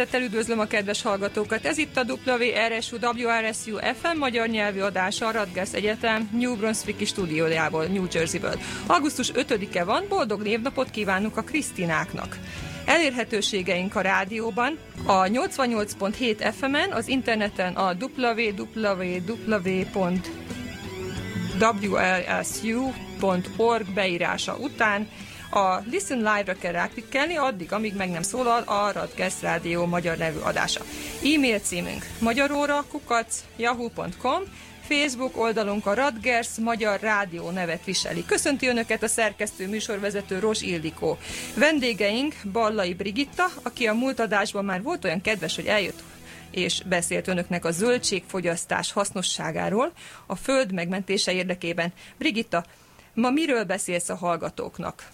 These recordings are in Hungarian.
Szeretettel üdvözlöm a kedves hallgatókat. Ez itt a WRSU WRSU FM magyar nyelvű adása a Radgers Egyetem New Brunswicki stúdiójából, New Jerseyből. Augusztus 5-e van, boldog névnapot kívánunk a Krisztináknak. Elérhetőségeink a rádióban, a 88.7 FM-en, az interneten a www.wrsu.org beírása után a Listen Live-ra kell ráklikkelni, addig, amíg meg nem szólal a Radgesz Rádió magyar nevű adása. E-mail címünk magyaróra kukac yahoo.com Facebook oldalunk a Radgers Magyar Rádió nevet viseli. Köszönti Önöket a szerkesztő műsorvezető Ros Ildikó. Vendégeink Ballai Brigitta, aki a múlt adásban már volt olyan kedves, hogy eljött és beszélt önöknek a zöldségfogyasztás hasznosságáról a föld megmentése érdekében. Brigitta, ma miről beszélsz a hallgatóknak?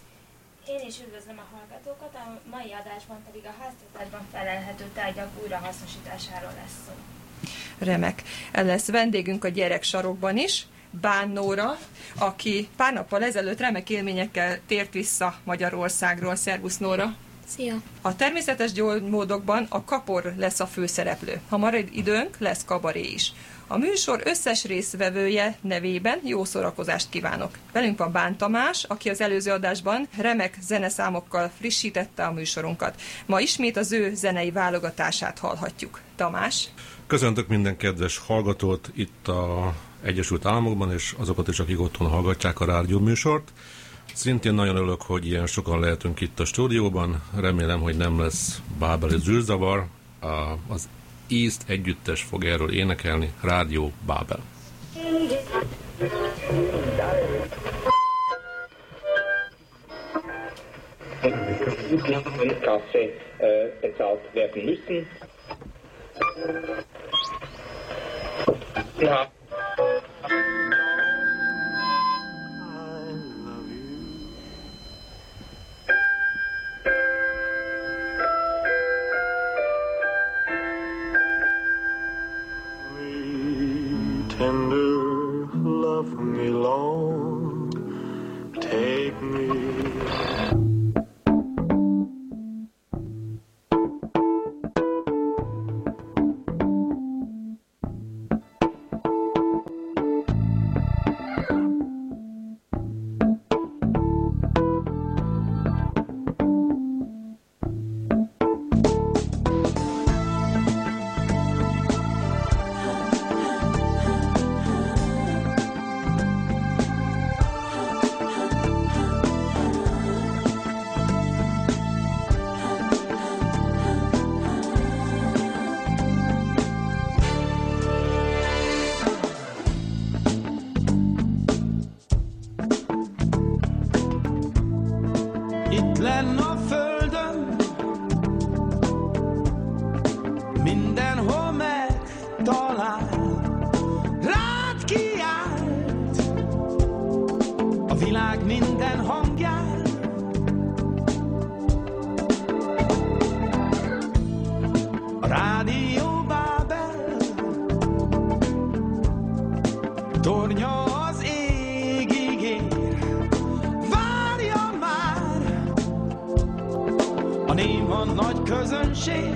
Én is üdvözlöm a hallgatókat, a mai adásban pedig a háztartásban felelhető tárgyak újrahasznosításáról lesz szó. Remek. El lesz vendégünk a gyerek sarokban is, Bán Nóra, aki pár nappal ezelőtt remek élményekkel tért vissza Magyarországról. Szervusz Nóra! Szia! A természetes gyógymódokban a kapor lesz a főszereplő. Ha marad időnk, lesz kabaré is. A műsor összes részvevője nevében jó szórakozást kívánok. Velünk van Bán Tamás, aki az előző adásban remek zeneszámokkal frissítette a műsorunkat. Ma ismét az ő zenei válogatását hallhatjuk. Tamás. Köszöntök minden kedves hallgatót itt a Egyesült Államokban, és azokat is, akik otthon hallgatják a rádió műsort. Szintén nagyon örülök, hogy ilyen sokan lehetünk itt a stúdióban. Remélem, hogy nem lesz bábeli zűrzavar. Az East együttes fog erről énekelni, Rádió Bábel. Kasse äh, bezahlt werden. Ja. Tender, megtalál Rád kiált A világ minden hangján A rádió Bábel Tornya az égig ér Várja már. A néma nagy közönség.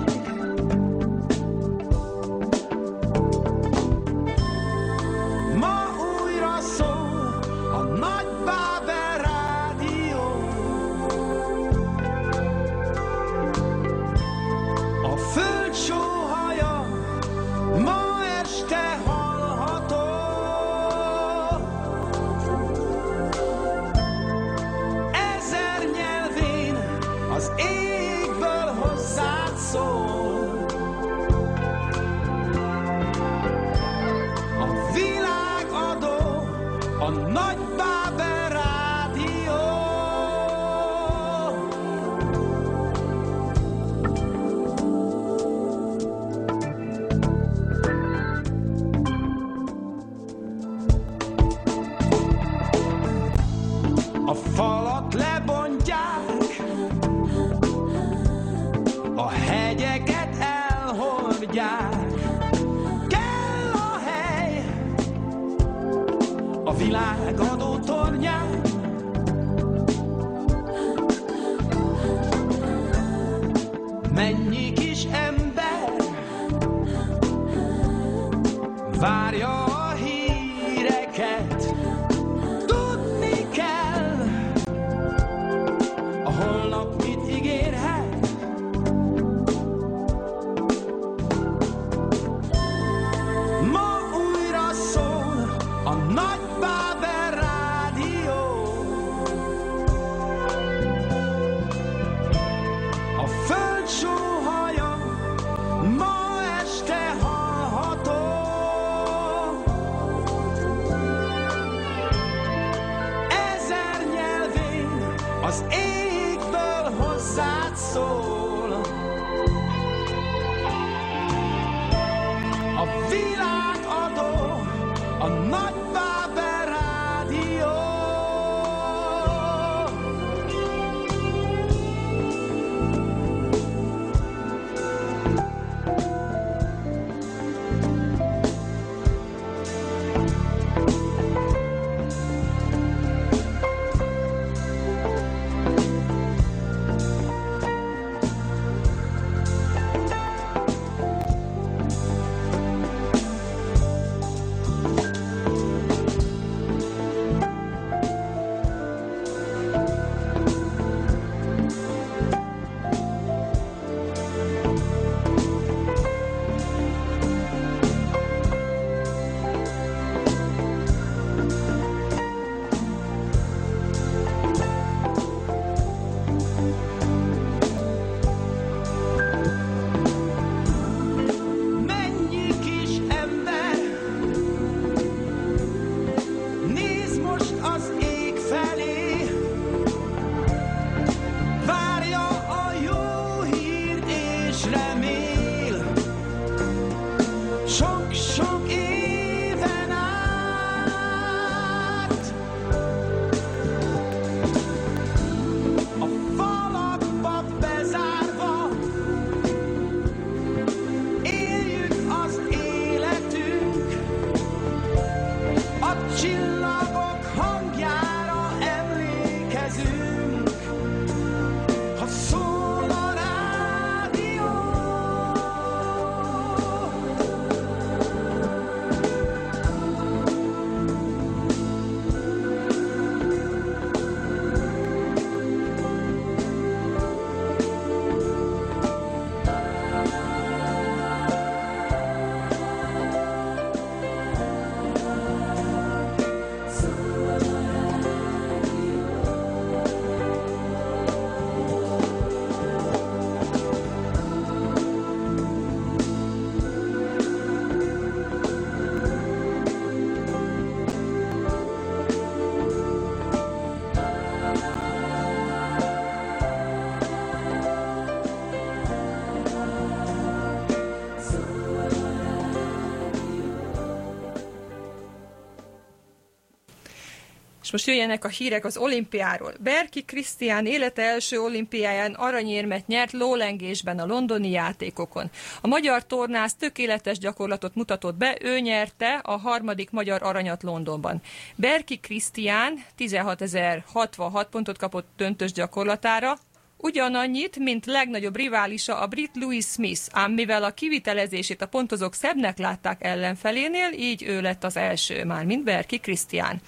És most jöjjenek a hírek az olimpiáról. Berki Krisztián élete első olimpiáján aranyérmet nyert lólengésben a londoni játékokon. A magyar tornász tökéletes gyakorlatot mutatott be, ő nyerte a harmadik magyar aranyat Londonban. Berki Krisztián 16.066 pontot kapott döntős gyakorlatára, Ugyanannyit, mint legnagyobb riválisa a brit Louis Smith, ám mivel a kivitelezését a pontozók szebbnek látták ellenfelénél, így ő lett az első, már mint Berki Krisztián.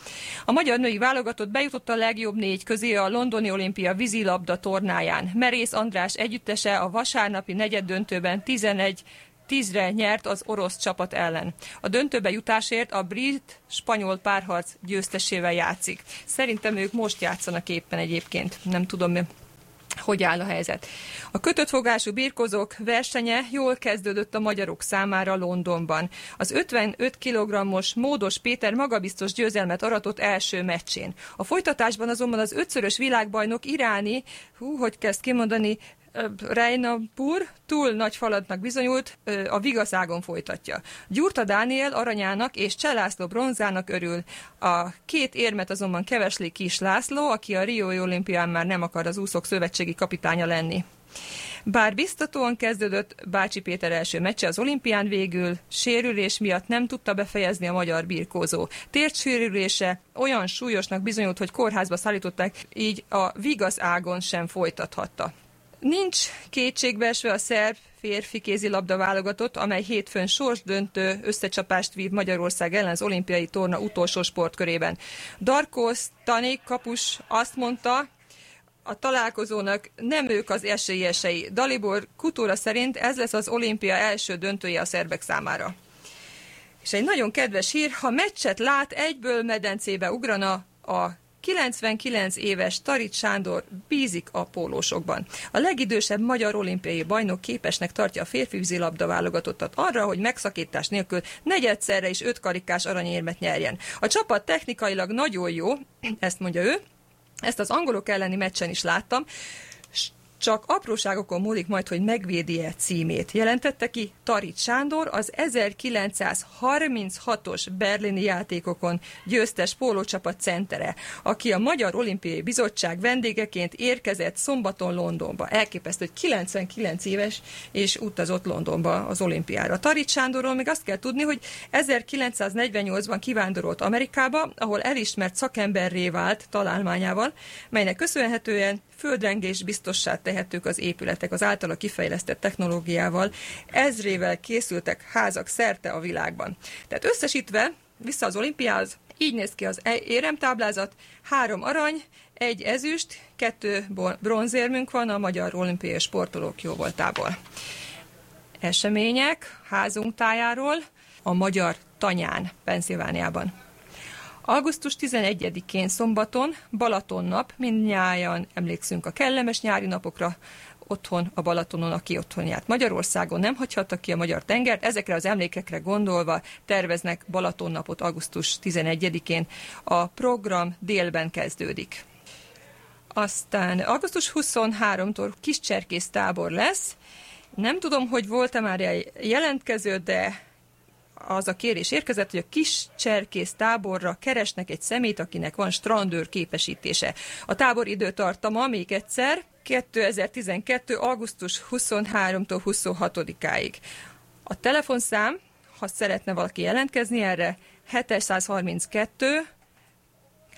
A magyar női válogatott bejutott a legjobb négy közé a londoni olimpia vízilabda tornáján. Merész András együttese a vasárnapi negyed döntőben 11 tízre nyert az orosz csapat ellen. A döntőbe jutásért a brit-spanyol párharc győztesével játszik. Szerintem ők most játszanak éppen egyébként. Nem tudom, hogy áll a helyzet. A kötött fogású birkozók versenye jól kezdődött a magyarok számára Londonban. Az 55 kg-os Módos Péter magabiztos győzelmet aratott első meccsén. A folytatásban azonban az ötszörös világbajnok iráni, hú, hogy kezd kimondani, Reinapur túl nagy faladnak bizonyult, a vigaszágon folytatja. Gyurta Dániel aranyának és Cselászló bronzának örül. A két érmet azonban kevesli Kis László, aki a Riói olimpián már nem akar az úszók szövetségi kapitánya lenni. Bár biztatóan kezdődött Bácsi Péter első meccse az olimpián végül, sérülés miatt nem tudta befejezni a magyar birkózó. Tért sérülése olyan súlyosnak bizonyult, hogy kórházba szállították, így a vigasz ágon sem folytathatta Nincs kétségbeesve a szerb férfi kézilabda válogatott, amely hétfőn sorsdöntő összecsapást vív Magyarország ellen az olimpiai torna utolsó sportkörében. Darko Stanik kapus azt mondta, a találkozónak nem ők az esélyesei. Dalibor Kutura szerint ez lesz az olimpia első döntője a szerbek számára. És egy nagyon kedves hír, ha meccset lát, egyből medencébe ugrana a 99 éves Tarit Sándor bízik a pólósokban. A legidősebb magyar olimpiai bajnok képesnek tartja a férfi vízilabda válogatottat arra, hogy megszakítás nélkül negyedszerre is öt karikás aranyérmet nyerjen. A csapat technikailag nagyon jó, ezt mondja ő, ezt az angolok elleni meccsen is láttam, csak apróságokon múlik majd, hogy megvédi-e címét. Jelentette ki Tarit Sándor, az 1936-os berlini játékokon győztes pólócsapat centere, aki a Magyar Olimpiai Bizottság vendégeként érkezett szombaton Londonba. Elképesztő, hogy 99 éves, és utazott Londonba az olimpiára. Tarit Sándorról még azt kell tudni, hogy 1948-ban kivándorolt Amerikába, ahol elismert szakemberré vált találmányával, melynek köszönhetően földrengés biztossá tehetők az épületek az általa kifejlesztett technológiával. Ezrével készültek házak szerte a világban. Tehát összesítve, vissza az olimpiához, így néz ki az éremtáblázat, három arany, egy ezüst, kettő bronzérmünk van a Magyar Olimpiai Sportolók jóvoltából. Események házunk tájáról a Magyar Tanyán, Penszilvániában. Augusztus 11-én szombaton, Balatonnap, mindnyájan emlékszünk a kellemes nyári napokra, otthon a Balatonon, aki otthon járt. Magyarországon nem hagyhattak ki a magyar tengert, ezekre az emlékekre gondolva terveznek Balatonnapot augusztus 11-én. A program délben kezdődik. Aztán augusztus 23-tól kiscserkész tábor lesz. Nem tudom, hogy volt-e már jelentkező, de az a kérés érkezett, hogy a kis cserkész táborra keresnek egy szemét, akinek van strandőr képesítése. A tábor időtartama még egyszer 2012. augusztus 23-tól 26-áig. A telefonszám, ha szeretne valaki jelentkezni erre, 732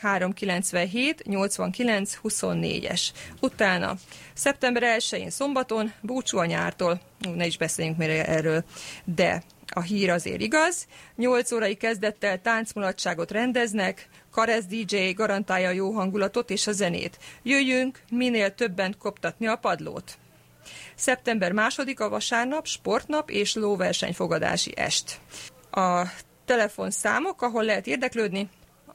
397 89 24-es. Utána szeptember 1-én szombaton, búcsú a nyártól, ne is beszéljünk még erről, de a hír azért igaz. 8 órai kezdettel táncmulatságot rendeznek, Karez DJ garantálja a jó hangulatot és a zenét. Jöjjünk minél többen koptatni a padlót. Szeptember második a vasárnap, sportnap és lóversenyfogadási est. A telefonszámok, ahol lehet érdeklődni,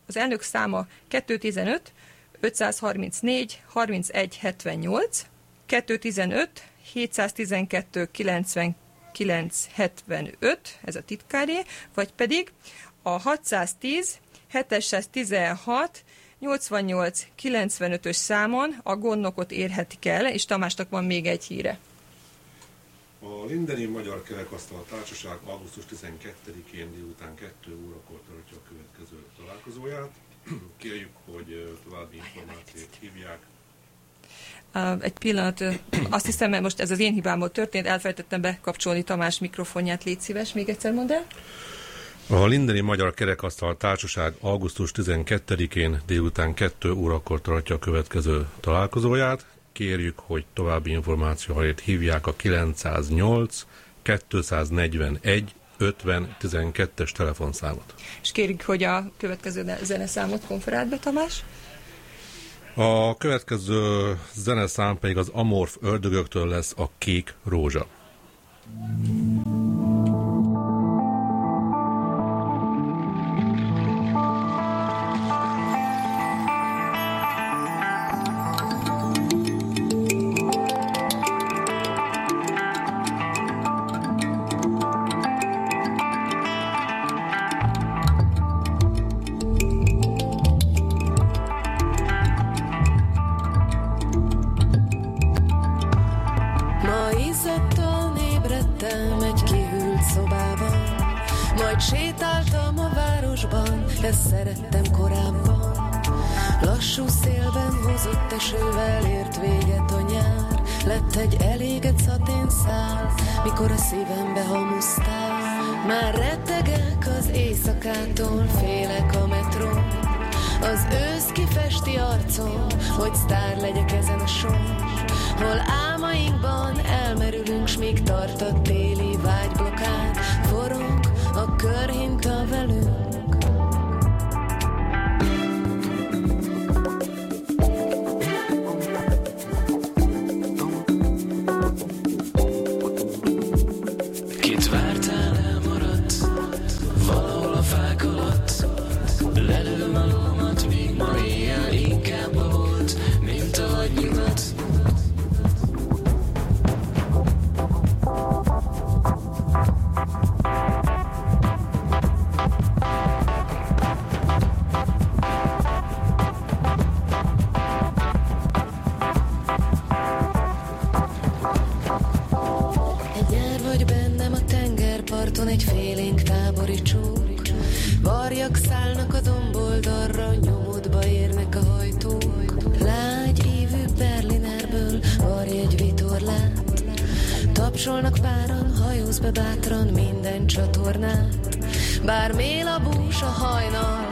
az elnök száma 215 534 31 78, 215 712 90 975, ez a titkáré, vagy pedig a 610 716 88 95-ös számon a gondnokot érhetik el, és Tamásnak van még egy híre. A Lindeni Magyar Kerekasztal Társaság augusztus 12-én délután 2 órakor tartja a következő találkozóját. Kérjük, hogy további információt hívják egy pillanat, azt hiszem, mert most ez az én hibámból történt, elfelejtettem bekapcsolni Tamás mikrofonját, légy szíves, még egyszer mondd el. A Lindeni Magyar Kerekasztal Társaság augusztus 12-én délután 2 órakor tartja a következő találkozóját. Kérjük, hogy további információ helyett hívják a 908 241 50 12-es telefonszámot. És kérjük, hogy a következő zeneszámot konferált be, Tamás. A következő zeneszám pedig az Amorf ördögöktől lesz a Kék Rózsa. Ma még tart minden csatornát. Bár mél a bús a hajnal,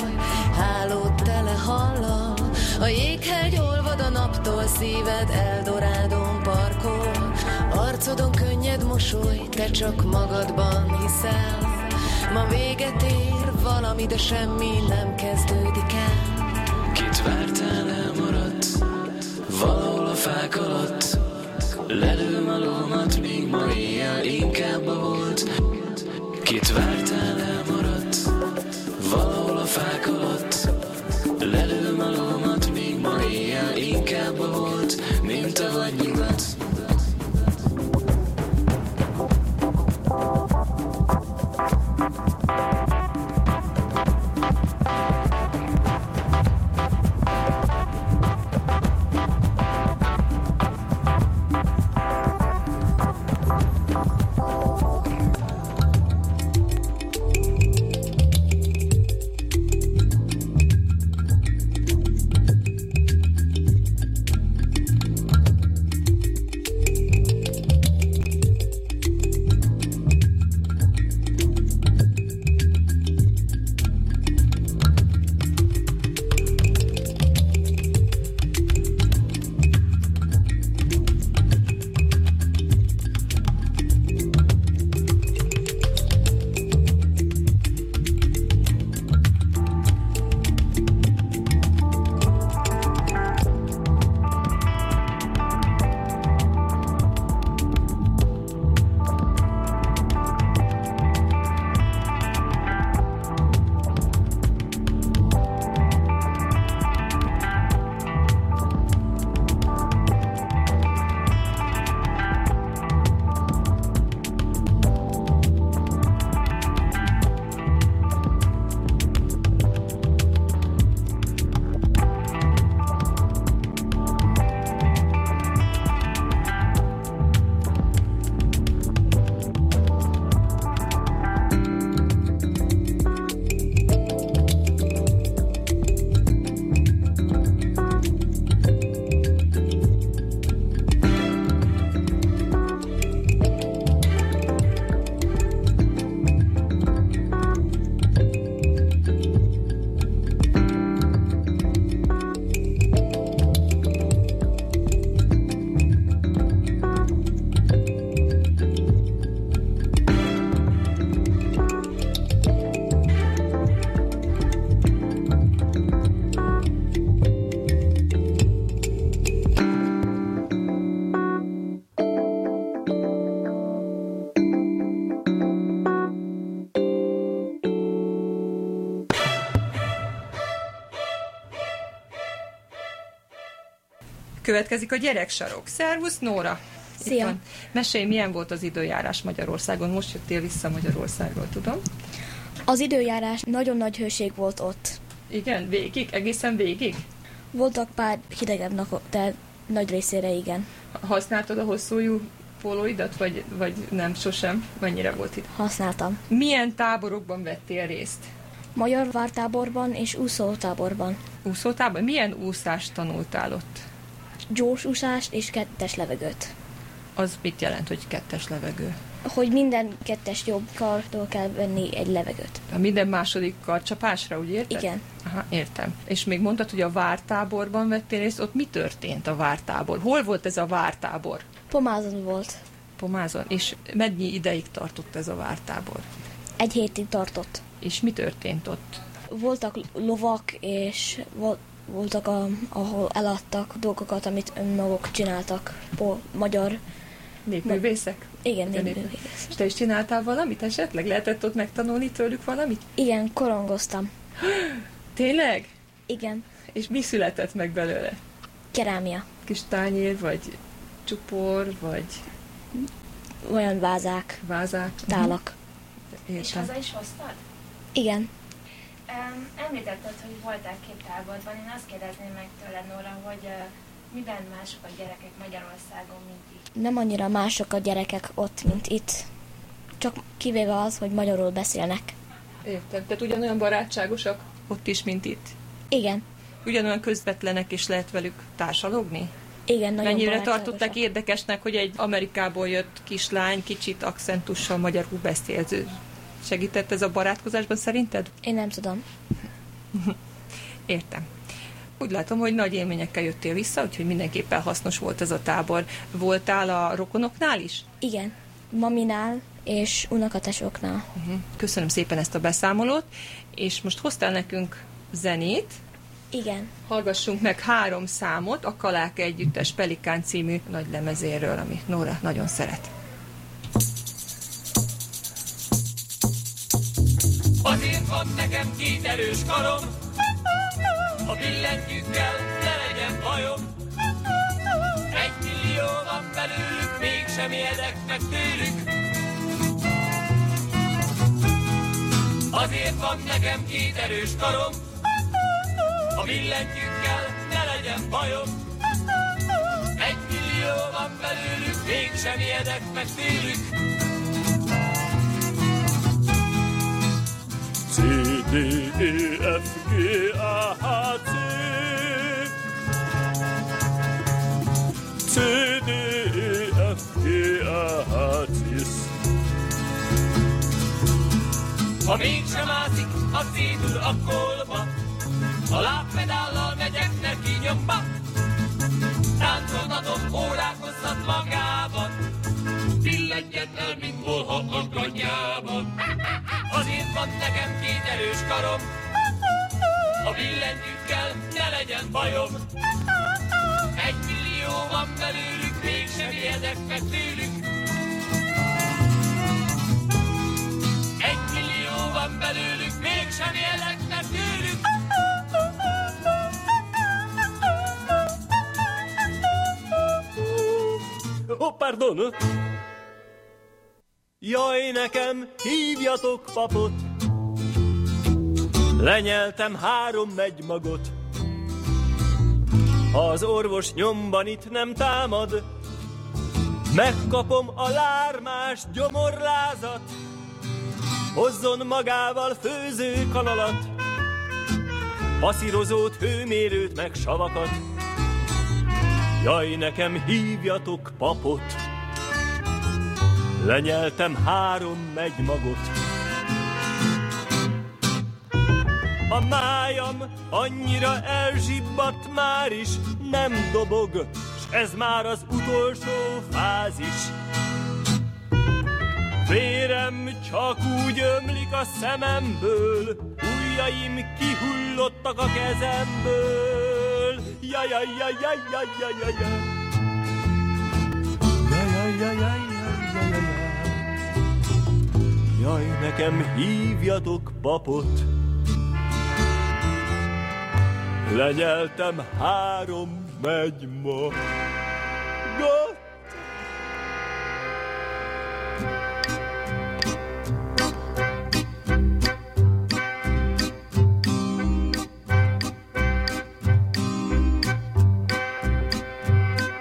hálót tele hallal. A jéghegy olvad a naptól, szíved Eldorádon parkol. Arcodon könnyed mosoly, te csak magadban hiszel. Ma véget ér valami, de semmi nem kezdődik el. Kit vártál, elmaradt Valahol a fák alatt Lelőm a lómat, míg ma éjjel Inkább a volt Kit vártál, elmaradt. Valahol a fák alatt. Lelőm a lómat, míg ma éjjel Inkább volt, mint a vadnyugat Következik a gyereksarok. Szervusz, Nóra! Szia. Mesélj, milyen volt az időjárás Magyarországon? Most jöttél vissza Magyarországról, tudom. Az időjárás nagyon nagy hőség volt ott. Igen, végig? Egészen végig? Voltak pár hidegebb napok, de nagy részére igen. Használtad a hosszújú pólóidat, vagy, vagy nem, sosem? Mennyire volt itt? Használtam. Milyen táborokban vettél részt? Magyar vártáborban és úszótáborban. Úszótában? Milyen úszást tanultál ott? Gyors úszást és kettes levegőt. Az mit jelent, hogy kettes levegő? hogy minden kettes jobb kartól kell venni egy levegőt. A minden második karcsapásra, úgy érted? Igen. Aha, értem. És még mondtad, hogy a vártáborban vettél részt, ott mi történt a vártábor? Hol volt ez a vártábor? Pomázon volt. Pomázon. És mennyi ideig tartott ez a vártábor? Egy hétig tartott. És mi történt ott? Voltak lovak, és vol- voltak, a, ahol eladtak dolgokat, amit önmaguk csináltak. Po- magyar. Népművészek? Igen, Te népművész. És te is csináltál valamit esetleg? Lehetett ott megtanulni tőlük valamit? Igen, korongoztam. Tényleg? Igen, És mi született meg belőle? kerámia. Kis tányér, vagy csupor, vagy Olyan vázák, vázák? tálak. És Értem. haza is hoztad? Igen, Um, említetted, hogy voltál két táborban. Én azt kérdezném meg tőled, Nóra, hogy uh, miben mások a gyerekek Magyarországon, mint itt? nem annyira mások a gyerekek ott, mint itt. Csak kivéve az, hogy magyarul beszélnek. Értem. Tehát ugyanolyan barátságosak ott is, mint itt? Igen, Ugyanolyan közvetlenek és lehet velük társalogni? igen, nagyon Mennyire tartották érdekesnek, hogy egy Amerikából jött kislány kicsit akcentussal magyarul beszélt? Segített ez a barátkozásban szerinted? Én nem tudom. Értem. Úgy látom, hogy nagy élményekkel jöttél vissza, úgyhogy mindenképpen hasznos volt ez a tábor. Voltál a rokonoknál is? Igen, maminál és unokatesoknál. Uh-huh. Köszönöm szépen ezt a beszámolót, és most hoztál nekünk zenét. Igen, Hallgassunk meg három számot a Kalák Együttes Pelikán című nagy lemezéről, amit Nóra nagyon szeret. Azért van nekem két erős karom, a billentyűkkel ne legyen bajom. Egy millió van belőlük, mégsem ijedek meg tőlük. Azért van nekem két erős karom, a billentyűkkel ne legyen bajom. Egy millió van belőlük, mégsem ijedek meg tőlük. D, E, F, G, A, H, C. C, D, E, F, G, A, H, C. Ha mégsem ászik a cédul a kolba, a lábpedállal megyek neki nyomba. Táncoltatom, órákozhat magában, billentyet el, mint volha a kanyában. Azért van nekem két erős karom, a billentyűkkel ne legyen bajom. Egy millió van belőlük, mégsem ijedek meg tőlük. Egy millió van belőlük, mégsem élek meg tőlük. Oh, pardon! Jaj, nekem hívjatok papot! Lenyeltem három magot. Ha az orvos nyomban itt nem támad, megkapom a lármás gyomorlázat, hozzon magával főző kanalat, passzírozót, hőmérőt, meg savakat. Jaj, nekem hívjatok papot, lenyeltem három magot. A májam annyira elzsibbadt már is, nem dobog, s ez már az utolsó fázis. Vérem csak úgy ömlik a szememből, ujjaim kihullottak a kezemből. Ja, ja, ja, ja, ja. Ja, ja, ja, ja, ja, ja, ja, ja. Jaj, nekem hívjatok papot. Lenyeltem három megymagot.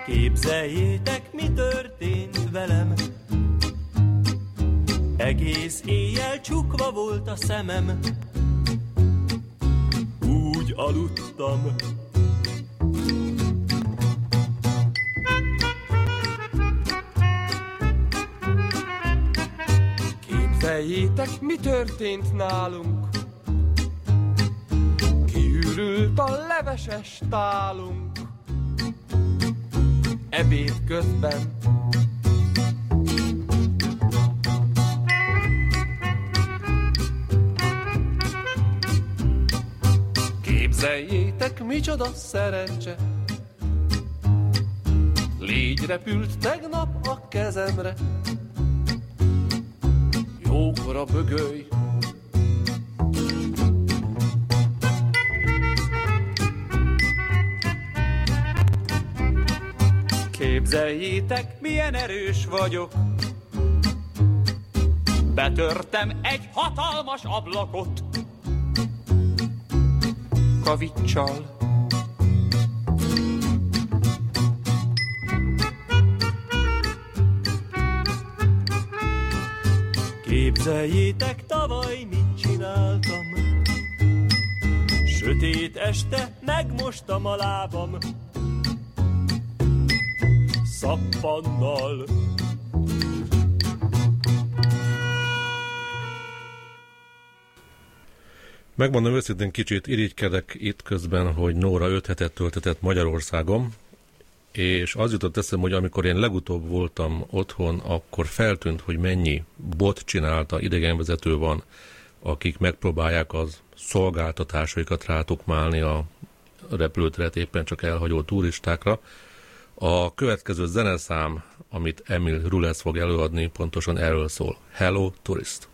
Képzeljétek, mi történt velem. Egész éjjel csukva volt a szemem, úgy aludtam. Képzeljétek, mi történt nálunk. Kiürült a leveses tálunk. Ebéd közben Zeljétek, micsoda szerencse! Légy repült tegnap a kezemre, jókora bögöly, Képzeljétek, milyen erős vagyok. Betörtem egy hatalmas ablakot, kavicsal. Képzeljétek, tavaly mit csináltam? Sötét este megmostam a lábam Szappannal Megmondom őszintén, kicsit irigykedek itt közben, hogy Nóra 5 hetet töltetett Magyarországon, és az jutott eszem, hogy amikor én legutóbb voltam otthon, akkor feltűnt, hogy mennyi bot csinálta, idegenvezető van, akik megpróbálják az szolgáltatásaikat rátukmálni a repülőteret éppen csak elhagyó turistákra. A következő zeneszám, amit Emil Rulesz fog előadni, pontosan erről szól. Hello, turist!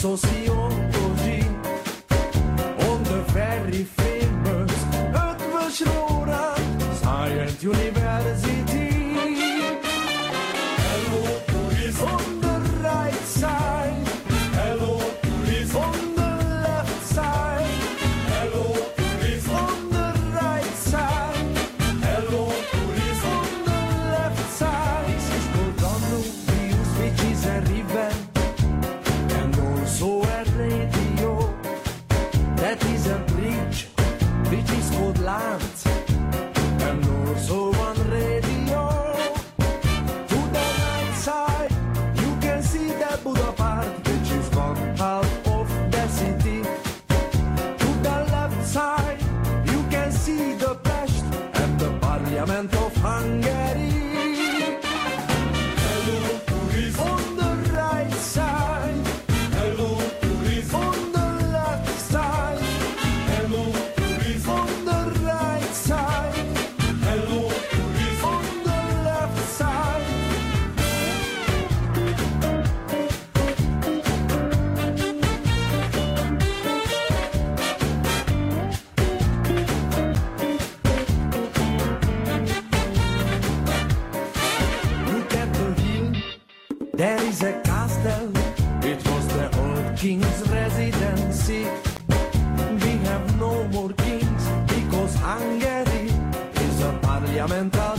Sou senhor por dia. diamantato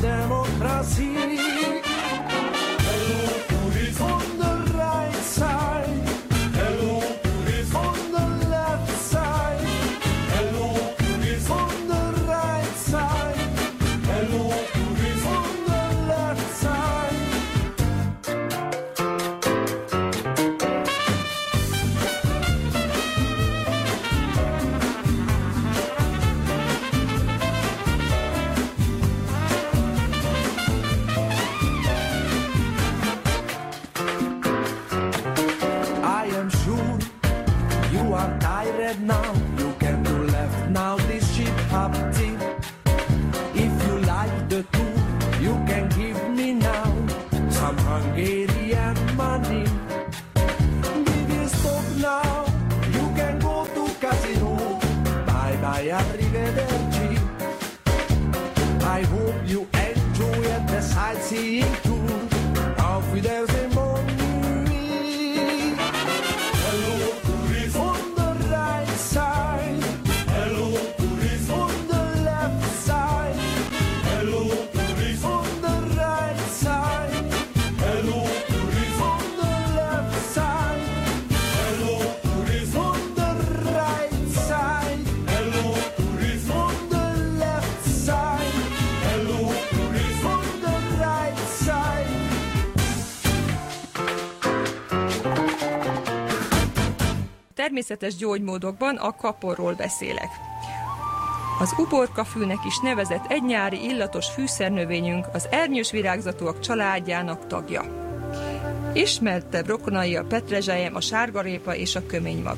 Természetes gyógymódokban a kaporról beszélek. Az uborkafűnek is nevezett egy nyári illatos fűszernövényünk az ernyős virágzatúak családjának tagja. Ismertebb rokonai a petrezselyem, a sárgarépa és a köménymag.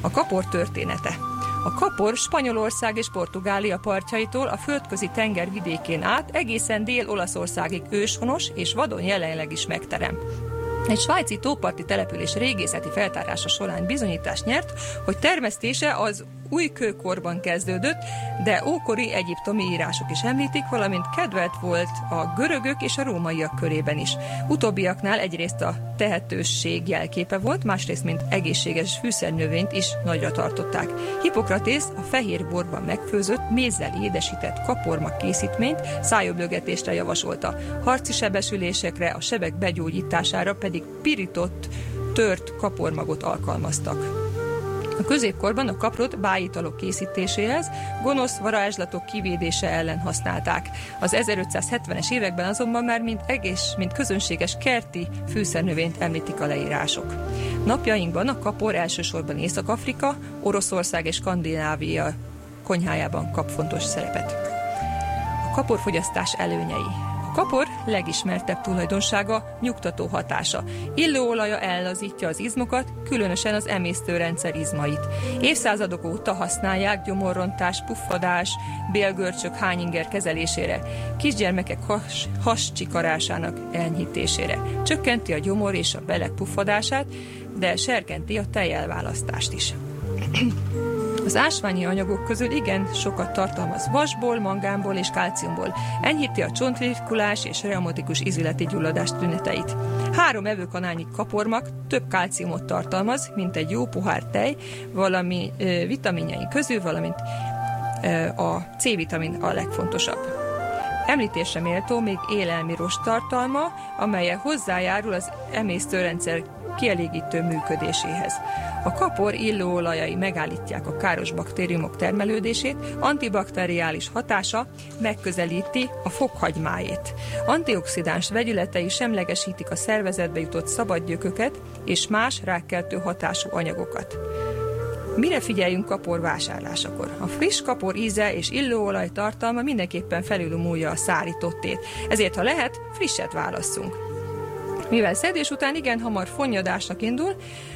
A kapor története. A kapor Spanyolország és Portugália partjaitól a földközi tenger vidékén át egészen Dél-Olaszországig őshonos és vadon jelenleg is megterem. Egy svájci tóparti település régészeti feltárása során bizonyítást nyert, hogy termesztése az új kőkorban kezdődött, de ókori egyiptomi írások is említik, valamint kedvelt volt a görögök és a rómaiak körében is. Utóbbiaknál egyrészt a tehetőség jelképe volt, másrészt mint egészséges fűszernövényt is nagyra tartották. Hippokratész a fehér borban megfőzött, mézzel édesített kaporma készítményt szájoblögetésre javasolta. Harci sebesülésekre, a sebek begyógyítására pedig pirított, tört kapormagot alkalmaztak. A középkorban a kaprot bájitalok készítéséhez, gonosz varázslatok kivédése ellen használták. Az 1570-es években azonban már mint egész, mint közönséges kerti fűszernövényt említik a leírások. Napjainkban a kapor elsősorban Észak-Afrika, Oroszország és Skandinávia konyhájában kap fontos szerepet. A kaporfogyasztás előnyei. Kapor legismertebb tulajdonsága nyugtató hatása. Illóolaja ellazítja az izmokat, különösen az emésztőrendszer izmait. Évszázadok óta használják gyomorrontás, puffadás, bélgörcsök, hányinger kezelésére, kisgyermekek has, hascsikarásának enyhítésére. Csökkenti a gyomor és a belek puffadását, de serkenti a tejelválasztást is. Az ásványi anyagok közül igen sokat tartalmaz vasból, mangánból és kálciumból. Enyhíti a csontritkulás és reumatikus izületi gyulladás tüneteit. Három evőkanálnyi kapormak több kálciumot tartalmaz, mint egy jó pohár tej, valami ö, vitaminjai közül, valamint ö, a C-vitamin a legfontosabb. Említésre méltó még élelmi rost tartalma, amelye hozzájárul az emésztőrendszer kielégítő működéséhez. A kapor illóolajai megállítják a káros baktériumok termelődését, antibakteriális hatása megközelíti a fokhagymáét. Antioxidáns vegyületei semlegesítik a szervezetbe jutott szabad gyököket és más rákkeltő hatású anyagokat. Mire figyeljünk kapor vásárlásakor? A friss kapor íze és illóolaj tartalma mindenképpen felülmúlja a szárítottét, ezért ha lehet, frisset válasszunk. Mivel szedés után igen hamar fonnyadásnak indul,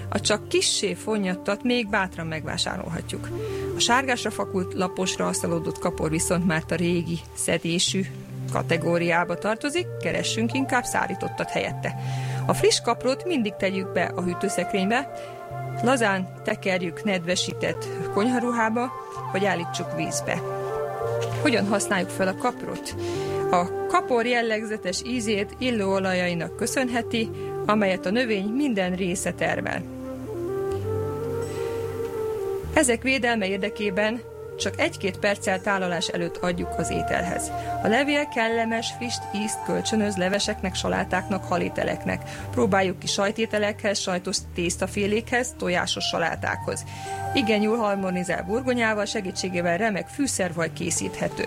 a csak kissé fonnyadtat még bátran megvásárolhatjuk. A sárgásra fakult, laposra asztalódott kapor viszont már a régi szedésű kategóriába tartozik, keressünk inkább szárítottat helyette. A friss kaprot mindig tegyük be a hűtőszekrénybe, lazán tekerjük nedvesített konyharuhába, vagy állítsuk vízbe. Hogyan használjuk fel a kaprot? A kapor jellegzetes ízét illóolajainak köszönheti, amelyet a növény minden része termel. Ezek védelme érdekében csak egy-két perccel tálalás előtt adjuk az ételhez. A levél kellemes, friss ízt kölcsönöz leveseknek, salátáknak, halételeknek. Próbáljuk ki sajtételekhez, sajtos tésztafélékhez, tojásos salátákhoz. Igen jól harmonizál burgonyával, segítségével remek fűszervaj készíthető.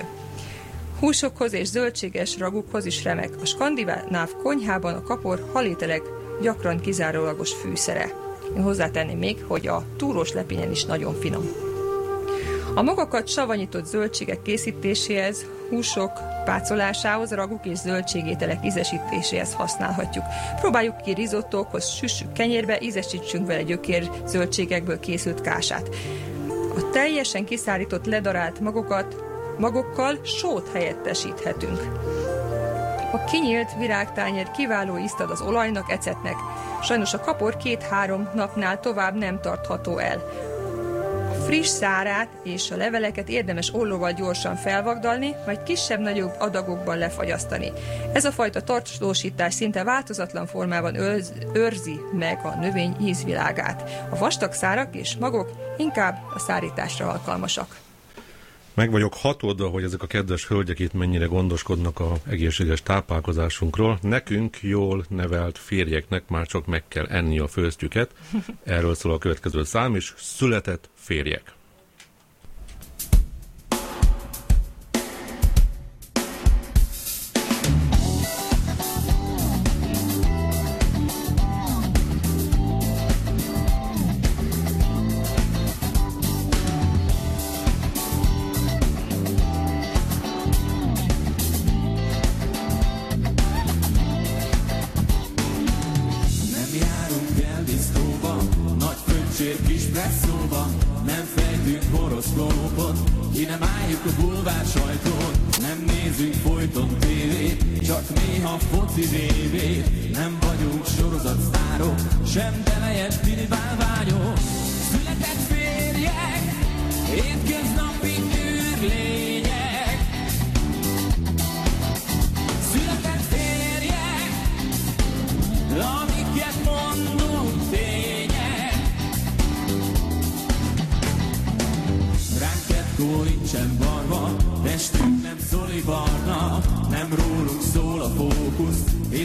Húsokhoz és zöldséges ragukhoz is remek. A skandináv konyhában a kapor halételek gyakran kizárólagos fűszere. Én hozzátenném még, hogy a túrós lepényen is nagyon finom. A magokat savanyított zöldségek készítéséhez, húsok pácolásához, raguk és zöldségételek ízesítéséhez használhatjuk. Próbáljuk ki rizottókhoz, süssük kenyérbe, ízesítsünk vele gyökér zöldségekből készült kását. A teljesen kiszárított ledarált magokat magokkal sót helyettesíthetünk. A kinyílt virágtányér kiváló ízt az olajnak, ecetnek. Sajnos a kapor két-három napnál tovább nem tartható el. friss szárát és a leveleket érdemes ollóval gyorsan felvagdalni, majd kisebb-nagyobb adagokban lefagyasztani. Ez a fajta tartósítás szinte változatlan formában őrz, őrzi meg a növény ízvilágát. A vastag szárak és magok inkább a szárításra alkalmasak. Meg vagyok hatódva, hogy ezek a kedves hölgyek itt mennyire gondoskodnak a egészséges táplálkozásunkról. Nekünk jól nevelt férjeknek már csak meg kell enni a főztjüket. Erről szól a következő szám is. Született férjek.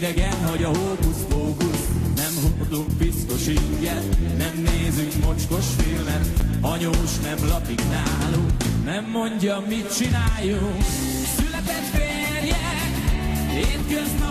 Idegen hagy a hókusz-fókusz. Nem hordunk piszkos inget, nem nézünk mocskos filmet, anyós nem lakik nálunk, nem mondja, mit csináljunk. Született férjek, hétköznapi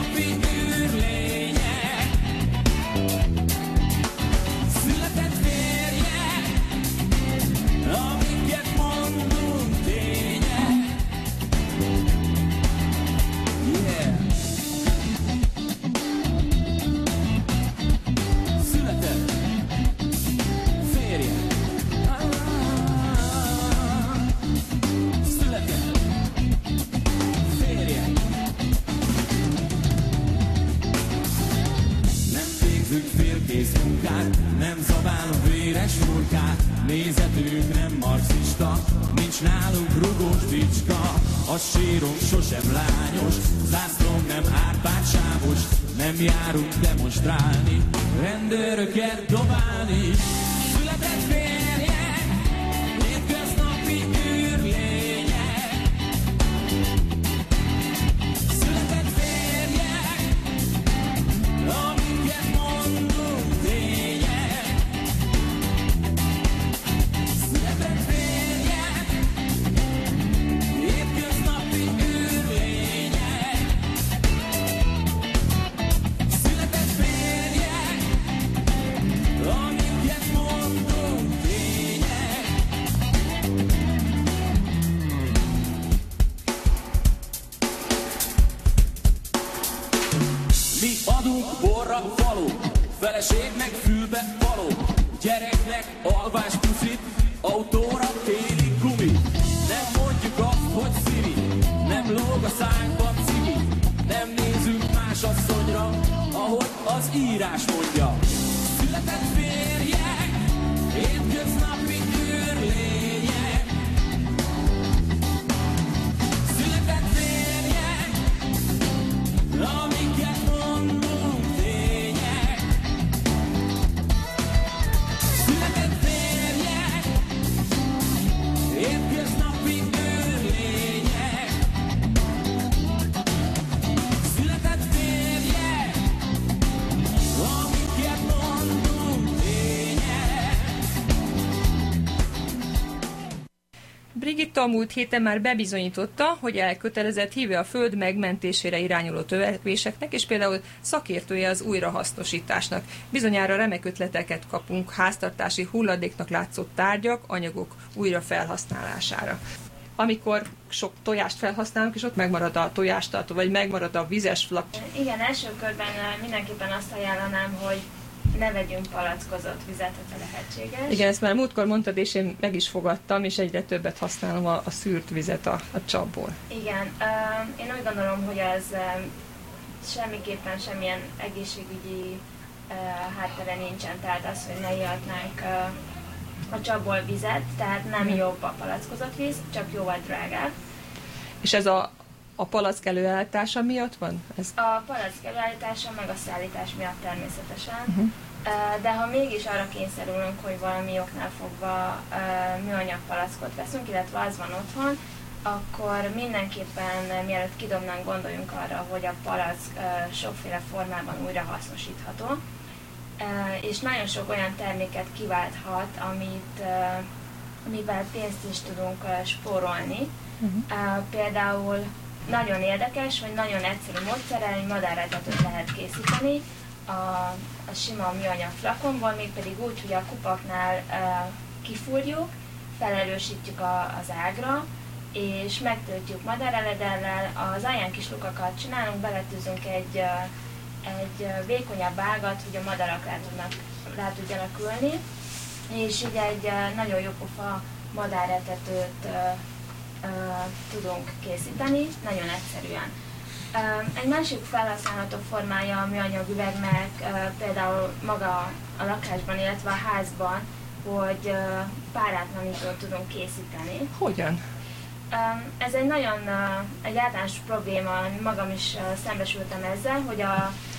múlt héten már bebizonyította, hogy elkötelezett híve a föld megmentésére irányuló törekvéseknek, és például szakértője az újrahasznosításnak. Bizonyára remek ötleteket kapunk háztartási hulladéknak látszó tárgyak, anyagok újrafelhasználására. Amikor sok tojást felhasználunk, és ott megmarad a tojástartó, vagy megmarad a vizes flak. Igen, első körben ö, mindenképpen azt ajánlanám, hogy ne vegyünk palackozott vizet, hogyha lehetséges. Igen, ezt már múltkor mondtad, és én meg is fogadtam, és egyre többet használom a, a szűrt vizet a, a csapból. Igen, ö, én úgy gondolom, hogy ez ö, semmiképpen semmilyen egészségügyi ö, háttere nincsen, tehát az, hogy ne ihatnánk ö, a csapból vizet, tehát nem Mhm. jobb a palackozott víz, csak jóval drágább. És ez a, a palack előállítása miatt van? Ez? A palack előállítása meg a szállítás miatt természetesen. Uh-huh. De ha mégis arra kényszerülünk, hogy valami oknál fogva műanyag palackot veszünk, illetve az van otthon, akkor mindenképpen mielőtt kidobnánk, gondoljunk arra, hogy a palack sokféle formában újra hasznosítható, és nagyon sok olyan terméket kiválthat, amit, amivel pénzt is tudunk spórolni. Uh-huh. Például nagyon érdekes, vagy nagyon egyszerű módszerrel egy madáretetőt lehet készíteni a, a sima műanyag flakonból, mégpedig úgy, hogy a kupaknál uh, kifúrjuk, felerősítjük a, az ágra, és megtöltjük madáreledellel, az alján kis lukakat csinálunk, beletűzünk egy, egy vékonyabb ágat, hogy a madarak rá, tudnak, rá tudjanak ülni, és így egy nagyon jó pofa madáretetőt ö, ö, tudunk készíteni, nagyon egyszerűen. Egy másik felhasználható formája a műanyag üvegnek például maga a lakásban, illetve a házban, hogy ö, párátlanítót tudunk készíteni. Hogyan? Ez egy nagyon egy általános probléma, magam is szembesültem ezzel, hogy a,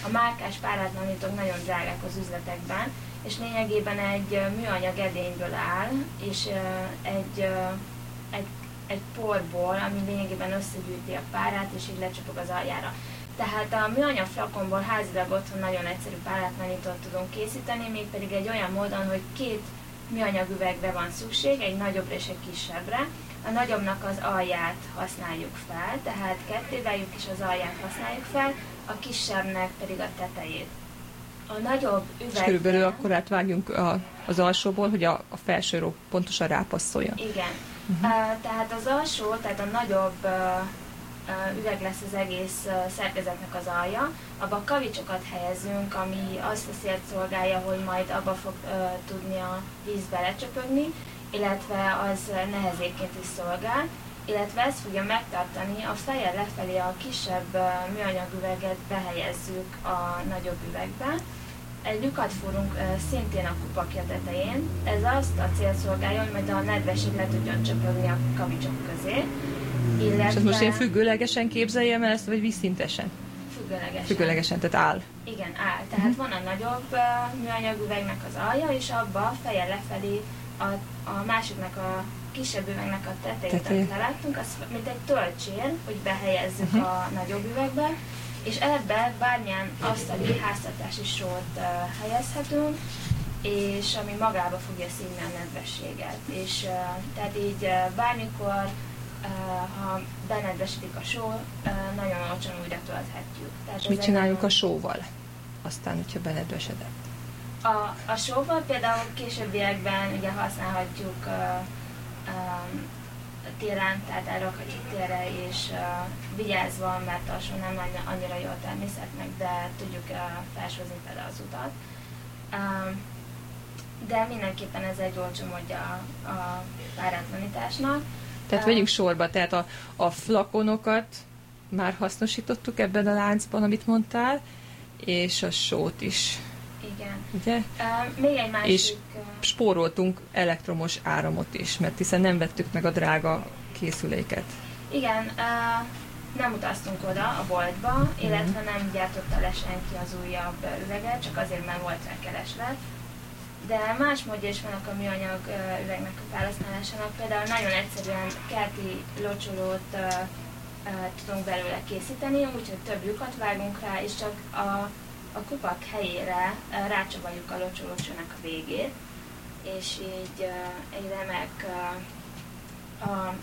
a márkás párátlanítók nagyon drágák az üzletekben, és lényegében egy műanyag edényből áll, és egy, egy, egy porból, ami lényegében összegyűjti a párát, és így lecsapog az aljára. Tehát a műanyag flakonból házilag otthon nagyon egyszerű párátlanítót tudunk készíteni, mégpedig egy olyan módon, hogy két műanyag üvegre van szükség, egy nagyobbra és egy kisebbre, a nagyobbnak az alját használjuk fel, tehát kettéveljük és az alját használjuk fel, a kisebbnek pedig a tetejét. A nagyobb És üveg... körülbelül akkor átvágjunk a, az alsóból, hogy a, a felső ró pontosan rápasszoljon. Igen. Uh, tehát az alsó, tehát a nagyobb üveg lesz az egész szerkezetnek az alja, abba kavicsokat helyezünk, ami azt a célt szolgálja, hogy majd abba fog tudni a víz belecsöpögni, illetve az nehezéként is szolgál, illetve ezt fogja megtartani, a fejjel lefelé a kisebb műanyag üveget behelyezzük a nagyobb üvegbe, egy lyukat fúrunk szintén a kupakja tetején. Ez azt a cél szolgálja, hogy majd a nedvesség le tudjon csöpögni a kavicsok közé. Illetve És ezt most én függőlegesen képzeljem el ezt, vagy vízszintesen? függőlegesen. Függőlegesen, tehát áll. Igen, áll. Tehát van a nagyobb műanyag üvegnek az alja, és abba feje lefelé a, a másiknak a kisebb üvegnek a tetejét, Tetejét. amit leláttunk, az mint egy töltsér, hogy behelyezzük Mhm. a nagyobb üvegbe, és ebbe bármilyen asztali háztartási sort uh, helyezhetünk, és ami magába fogja szívni a nedvességet. És uh, tehát így uh, bármikor, ha benedvesedik a só, nagyon olcsón újra tölthetjük. Tehát mit csináljuk nagyon- a sóval? Aztán, hogyha benedvesedett. a, a sóval például későbbiekben ugye használhatjuk um, téren, tehát elrakhatjuk térre, és uh, vigyázva, mert a só nem annyira jó a természetnek, de tudjuk uh, felsózni vele az utat. Um, de mindenképpen ez egy olcsó módja a, a párátlanításnak. Tehát Uh, vegyünk sorba, tehát a, a flakonokat már hasznosítottuk ebben a láncban, amit mondtál, és a sót is, Igen. ugye? Uh, még egy másik... És uh, spóroltunk elektromos áramot is, mert hiszen nem vettük meg a drága készüléket. Igen, uh, nem utaztunk oda a boltba, illetve nem gyártotta le senki az újabb üveget, csak azért, mert volt rá kereslet. De más módja is vannak a műanyag üvegnek a felhasználásának. Például nagyon egyszerűen kerti locsolót ö, ö, tudunk belőle készíteni, úgyhogy több lyukat vágunk rá, és csak a, a kupak helyére ö, rácsavarjuk a locsolócsónak a végét, és így ö, egy remek ö, a,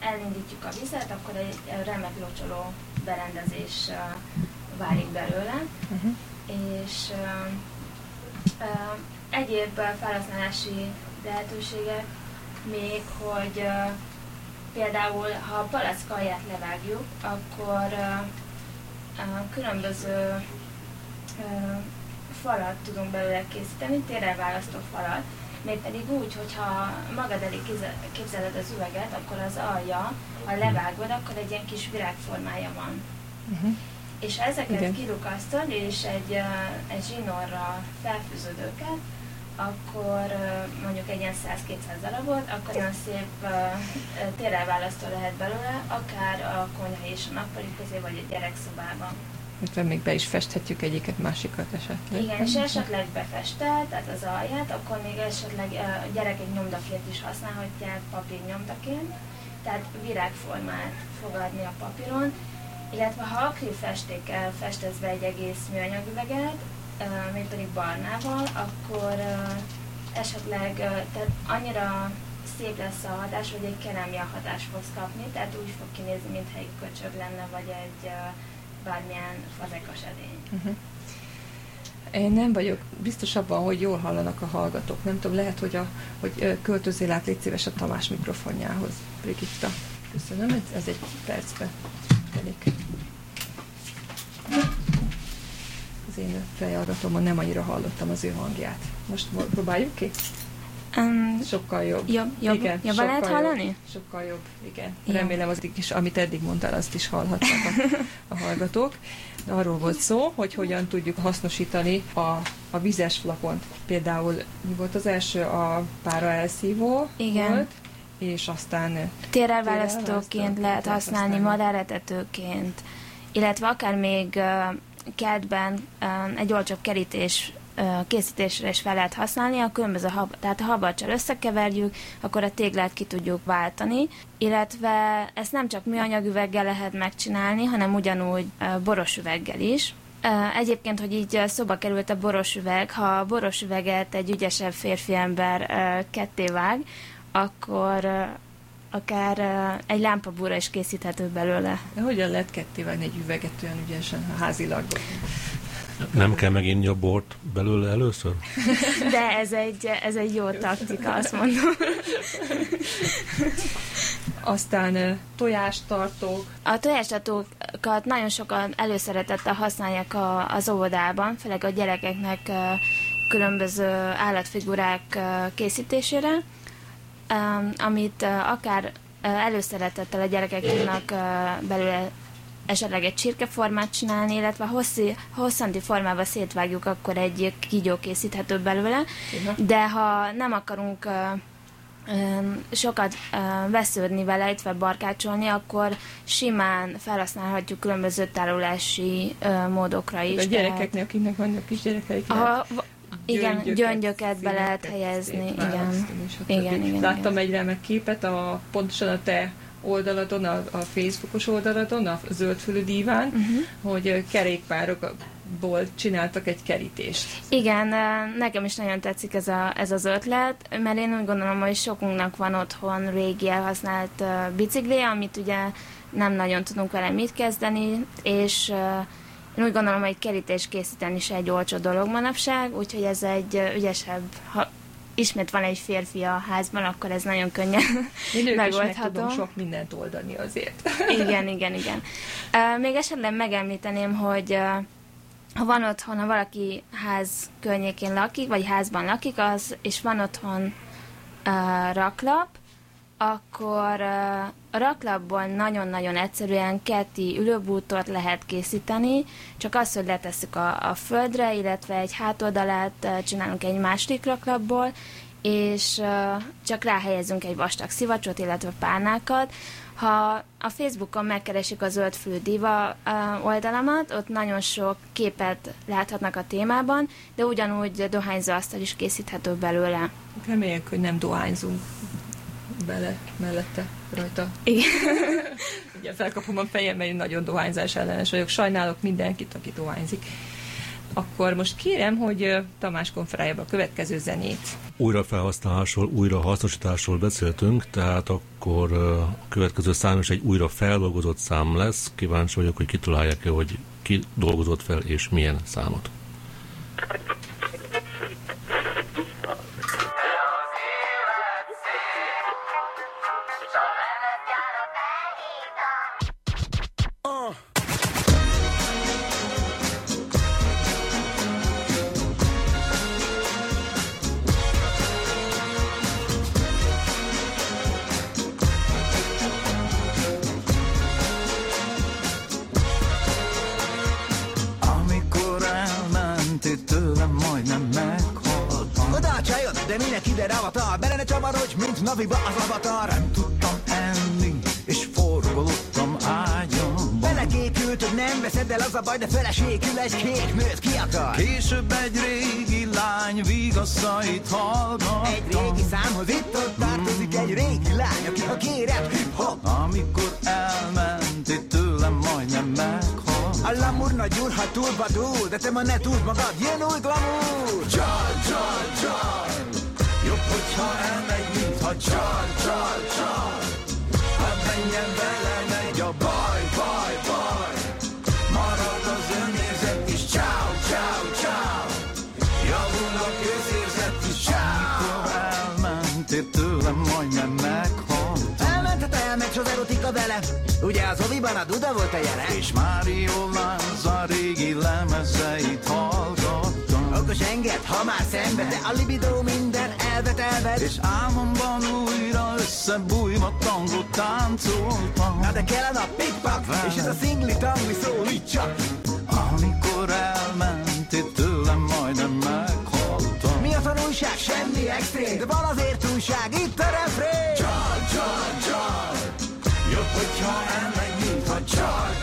elindítjuk a vizet, akkor egy remek locsoló berendezés válik belőle, Uh-huh. és egyéb felhasználási lehetőségek még, hogy például ha a palack levágjuk, akkor különböző falat tudunk belőle készíteni, térrel választó falat, mégpedig úgy, hogyha magad elé képzeled az üveget, akkor az alja, ha levágod, akkor egy ilyen kis virágformája van. Uh-huh. És ha ezeket Igen. kirukasztod, és egy, egy zsinórra felfűzöd őket, akkor mondjuk egy ilyen 100-200 darabot, akkor olyan szép ö, térelválasztó lehet belőle, akár a konyha és a nappali közé, vagy a gyerekszobában. Illetve még be is festhetjük egyiket, másikat esetleg. Igen, és esetleg befestel, tehát az alját, akkor még esetleg a gyerekek nyomdakét is használhatják papír nyomdaként, tehát virágformát fog adni a papíron, illetve ha akrilfestékkel festesz be egy egész műanyagüveget, ö, mégpedig barnával, akkor esetleg tehát annyira szép lesz a hatás, hogy egy kerámia hatást fogsz kapni, tehát úgy fog kinézni, mintha egy köcsög lenne, vagy egy bármilyen fazekas edény. Uh-huh. Én nem vagyok biztos abban, hogy jól hallanak a hallgatók. Nem tudom, lehet, hogy, a, hogy költözél át, légy szíves a Tamás mikrofonjához, Brigitta. Köszönöm, ez, ez egy percbe telik. Az én fejhallgatómon nem annyira hallottam az ő hangját. Most mo- próbáljuk ki? Um, sokkal jobb. Jobb, jobb, igen, jobban lehet hallani? Jobb, sokkal jobb, igen. Jó. Remélem, az is, amit eddig mondtál, azt is hallhatták a, a hallgatók. De arról volt szó, hogy hogyan tudjuk hasznosítani a, a vizes flakont. Például mi volt az első? A pára elszívó Igen. volt, és aztán Térelválasztóként lehet használni, madáretetőként, illetve akár még ö, kertben egy olcsóbb kerítés készítésre is fel lehet használni, a különböző hab, tehát a habarcsal összekeverjük, akkor a téglát ki tudjuk váltani, illetve ezt nem csak műanyagüveggel lehet megcsinálni, hanem ugyanúgy boros üveggel is. Egyébként, hogy így ö, szóba került a boros üveg, ha a boros üveget egy ügyesebb férfi ember ketté vág, akkor akár egy lámpabúra is készíthető belőle. De hogyan lehet ketté vágni egy üveget olyan ügyesen házilag? Nem kell meginni a bort belőle először? De ez egy, ez egy jó taktika, azt mondom. Aztán tojástartók. A tojástartókat nagyon sokan előszeretettel használják a, az óvodában, főleg a gyerekeknek különböző állatfigurák készítésére, amit akár előszeretettel a gyerekek tudnak belőle esetleg egy csirkeformát csinálni, illetve ha hosszanti formával szétvágjuk, akkor egy kígyó készíthető belőle. De ha nem akarunk sokat vesződni vele, illetve barkácsolni, akkor simán felhasználhatjuk különböző tárolási módokra is. A gyerekeknek, akiknek vannak kis gyerekeik, tehát- lehet igen, gyöngyöket, gyöngyöket be lehet helyezni, igen. stb. Igen, igen, Láttam egy remek képet, a, pontosan a te oldaladon, a, a Facebookos oldaladon, a zöldfülű díván, Mhm. hogy ö, kerékpárokból csináltak egy kerítést. Igen, nekem is nagyon tetszik ez, a, ez az ötlet, mert én úgy gondolom, hogy sokunknak van otthon régi elhasznált bicikli, amit ugye nem nagyon tudunk vele mit kezdeni, és én úgy gondolom, hogy kerítés készíteni is egy olcsó dolog manapság, úgyhogy ez egy ügyesebb, ismét van egy férfi a házban, akkor ez nagyon könnyen Mi nők is meg megoldható. sok mindent oldani azért. Igen, igen, igen. Még esetleg megemlíteném, hogy ha van otthon, ha valaki ház környékén lakik, vagy házban lakik, az, és van otthon uh, raklap, akkor uh, a raklapból nagyon-nagyon egyszerűen kerti ülőbútort lehet készíteni, csak az, hogy letesszük a, a földre, illetve egy hátoldalát csinálunk egy másik raklapból, és uh, csak ráhelyezünk egy vastag szivacsot, illetve párnákat. Ha a Facebookon megkeresik a Zöldfülű Diva oldalamat, ott nagyon sok képet láthatnak a témában, de ugyanúgy dohányzó asztal is készíthető belőle. Reméljük, hogy nem dohányzunk bele, mellette, rajta. Igen. Ugye felkapom a fejem, mert én nagyon dohányzás ellenes vagyok. Sajnálok mindenkit, aki dohányzik. Akkor most kérem, hogy Tamás konferálja a következő zenét. Újrafelhasználásról, újrahasznosításról beszéltünk, tehát akkor a következő szám is egy újra feldolgozott szám lesz. Kíváncsi vagyok, hogy kitalálják-e, hogy ki dolgozott fel és milyen számot. Amikor elmentél ha már szenved De a libido minden elvet elved. És álmomban újra összebújva tangot táncoltam. Na de kellene a pikpak És ez a szingli tangi szólítsa. Amikor elmentél tőlem, majdnem meghaltam. Mi a tanulság? Semmi extrém De van azért újság, itt a refrén. Csal, csal, csal. Jobb, hogyha elmegy, mintha csal, csal,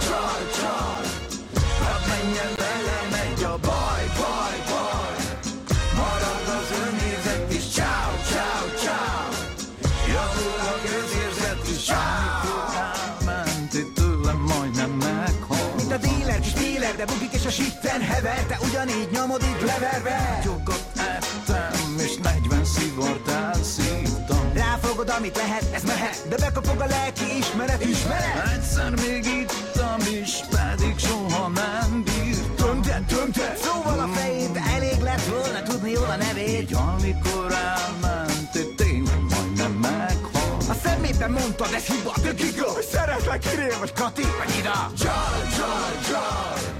sitten hever Te ugyanígy nyomod itt leverve. Tyúkot ettem, és 40 szivart elszívtam. Ráfogod, amit lehet, ez mehet De bekapog a lelki ismeret, ismeret? Egyszer még ittam is, pedig soha nem bírtam. Tömte, tömte Szóval a fejét elég lett volna tudni jól a nevét. Amikor elmentél, tényleg majdnem meghalt. A szemében mondtad, ez hiba, de giga Hogy szeretlek, Kiril vagy Kati, vagy Ida Csal, csal, csal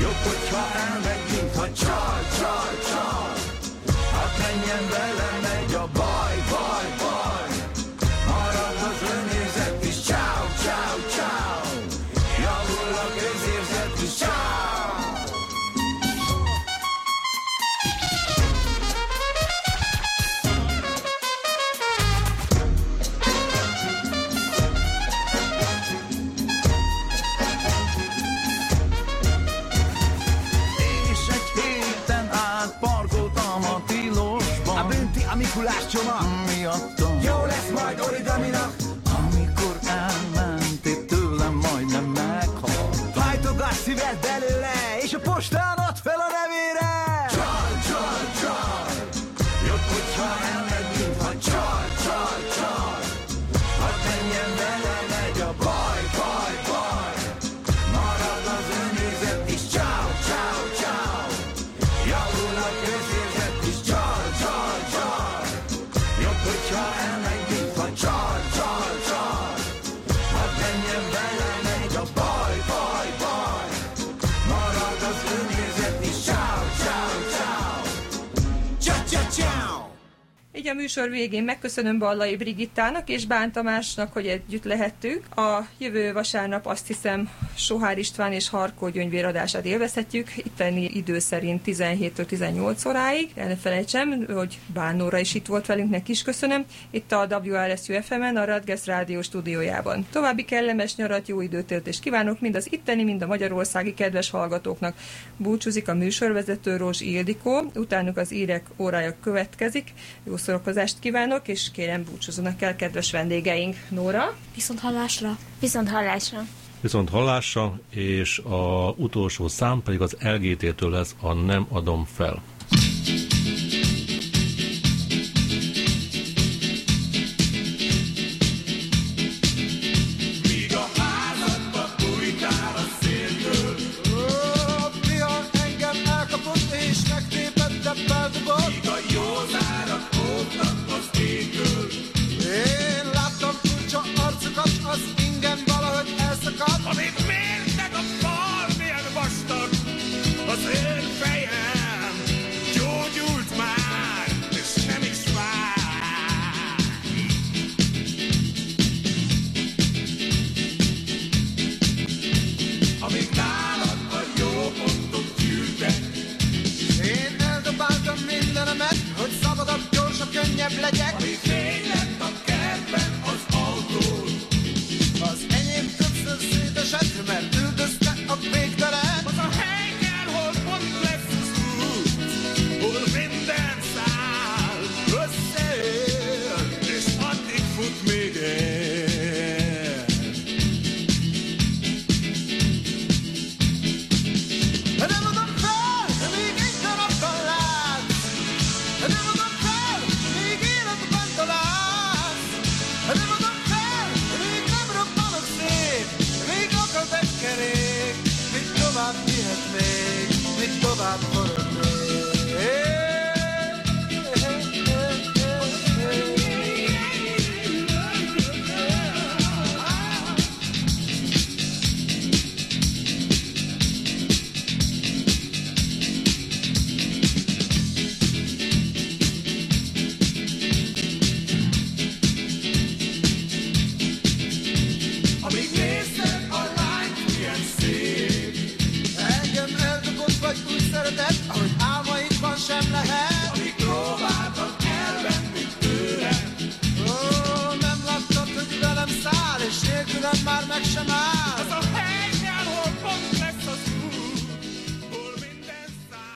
Jobb, hogyha elmegy, mintha csal, csal, csal. Hát menjen vele, megy a baj, műsor végén megköszönöm Ballai Brigittának és Bán Tamásnak, hogy együtt lehettünk. A jövő vasárnap azt hiszem Sohár István és Harkó gyöngyvér adását élvezhetjük. Itteni idő szerint 17-től 18 óráig. El ne felejtsem, hogy Bánóra is itt volt velünk, neki is köszönöm. Itt a WRSU FM-en, a Radgesz Rádió stúdiójában. További kellemes nyarat, jó időtöltést kívánok mind az itteni, mind a magyarországi kedves hallgatóknak. Búcsúzik a műsorvezető Rózs Ildikó, utánuk az írek órája következik. Jó szórakozást kívánok, és kérem búcsúzzanak el kedves vendégeink. Nóra? Viszont hallásra. Viszont hallásra. Viszont hallásra, és a utolsó szám pedig az LGT-től lesz a Nem adom fel.